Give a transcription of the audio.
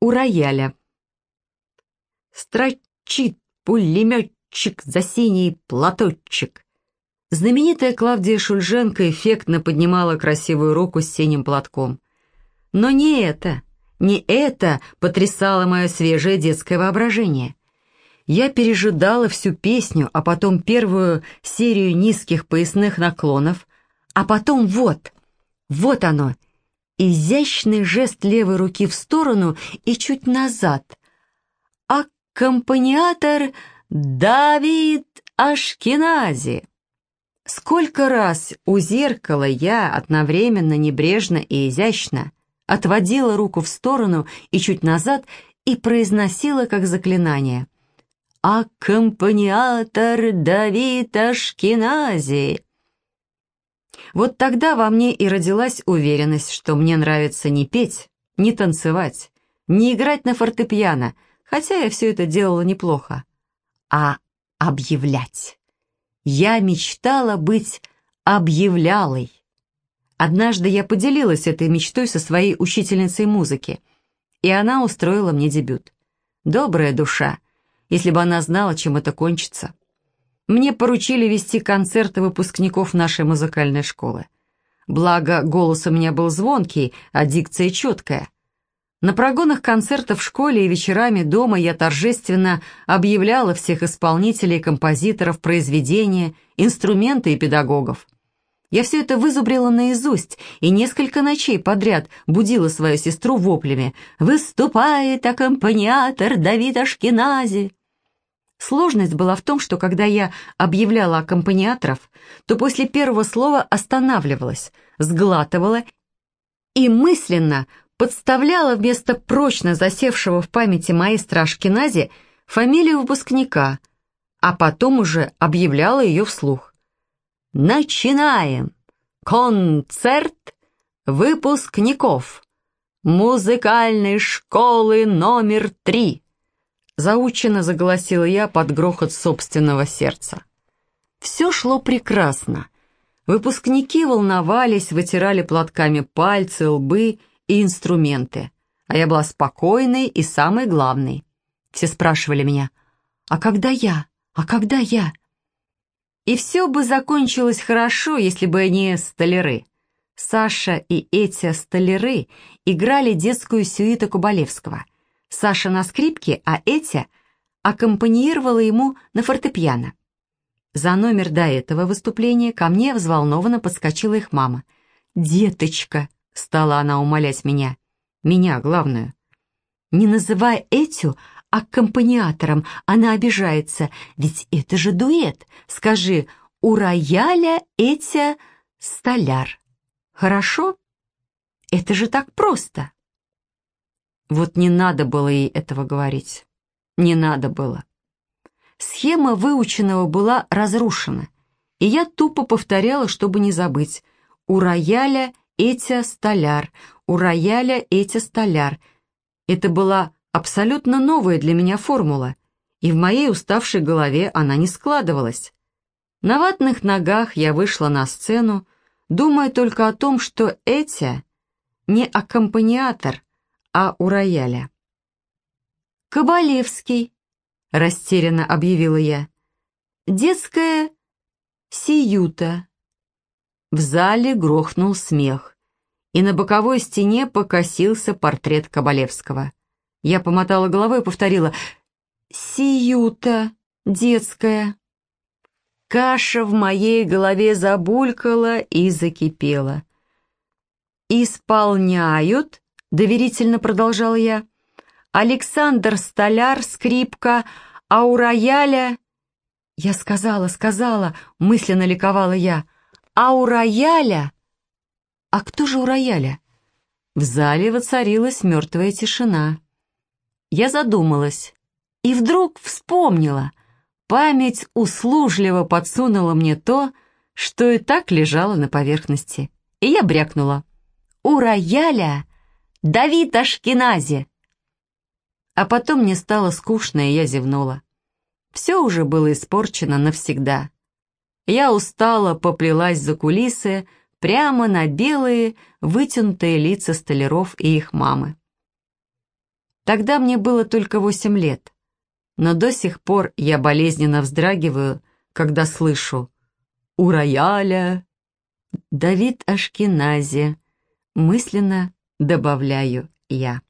у рояля. Строчит пулеметчик за синий платочек. Знаменитая Клавдия Шульженко эффектно поднимала красивую руку с синим платком. Но не это, не это потрясало мое свежее детское воображение. Я пережидала всю песню, а потом первую серию низких поясных наклонов, а потом вот, вот оно, изящный жест левой руки в сторону и чуть назад. Аккомпаниатор Давид Ашкенази. Сколько раз у зеркала я одновременно небрежно и изящно отводила руку в сторону и чуть назад и произносила как заклинание — аккомпаниатор Давид Ашкенази. Вот тогда во мне и родилась уверенность, что мне нравится не петь, не танцевать, не играть на фортепиано, хотя я все это делала неплохо, а объявлять. Я мечтала быть объявлялой. Однажды я поделилась этой мечтой со своей учительницей музыки, и она устроила мне дебют. Добрая душа — если бы она знала, чем это кончится. Мне поручили вести концерты выпускников нашей музыкальной школы. Благо, голос у меня был звонкий, а дикция четкая. На прогонах концертов в школе и вечерами дома я торжественно объявляла всех исполнителей, композиторов, произведения, инструменты и педагогов. Я все это вызубрила наизусть и несколько ночей подряд будила свою сестру воплями «Выступает аккомпаниатор Давид Ашкенази!» Сложность была в том, что когда я объявляла аккомпаниаторов, то после первого слова останавливалась, сглатывала и мысленно подставляла вместо прочно засевшего в памяти маэстро Ашкенази фамилию выпускника, а потом уже объявляла ее вслух. «Начинаем! Концерт выпускников! Музыкальной школы номер три!» Заученно заголосила я под грохот собственного сердца. Все шло прекрасно. Выпускники волновались, вытирали платками пальцы, лбы и инструменты. А я была спокойной и самой главной. Все спрашивали меня, «А когда я? А когда я?» И все бы закончилось хорошо, если бы не столяры. Саша и эти столяры играли детскую сюиту Кубалевского. Саша на скрипке, а Этя аккомпанировала ему на фортепиано. За номер до этого выступления ко мне взволнованно подскочила их мама. «Деточка!» — стала она умолять меня. Меня, главную. «Не называй Этю аккомпаниатором, она обижается, ведь это же дуэт. Скажи, у рояля Этя столяр. Хорошо? Это же так просто!» Вот не надо было ей этого говорить. Не надо было. Схема выученного была разрушена, и я тупо повторяла, чтобы не забыть. У рояля Этя столяр, у рояля Этя столяр. Это была абсолютно новая для меня формула, и в моей уставшей голове она не складывалась. На ватных ногах я вышла на сцену, думая только о том, что Этя не аккомпаниатор, а у рояля. «Кабалевский», — растерянно объявила я. «Детская сиюта». В зале грохнул смех, и на боковой стене покосился портрет Кабалевского. Я помотала головой и повторила «Сиюта, детская». Каша в моей голове забулькала и закипела. «Исполняют — доверительно продолжал я. «Александр Столяр, скрипка, а у рояля...» «Я сказала, сказала», — мысленно ликовала я. «А у рояля...» «А кто же у рояля?» В зале воцарилась мертвая тишина. Я задумалась и вдруг вспомнила. Память услужливо подсунула мне то, что и так лежало на поверхности. И я брякнула. «У рояля Давид Ашкенази!» А потом мне стало скучно, и я зевнула. Все уже было испорчено навсегда. Я устала, поплелась за кулисы, прямо на белые, вытянутые лица столяров и их мамы. Тогда мне было только восемь лет. Но до сих пор я болезненно вздрагиваю, когда слышу «У рояля!» Давид Ашкенази, мысленно добавляю я.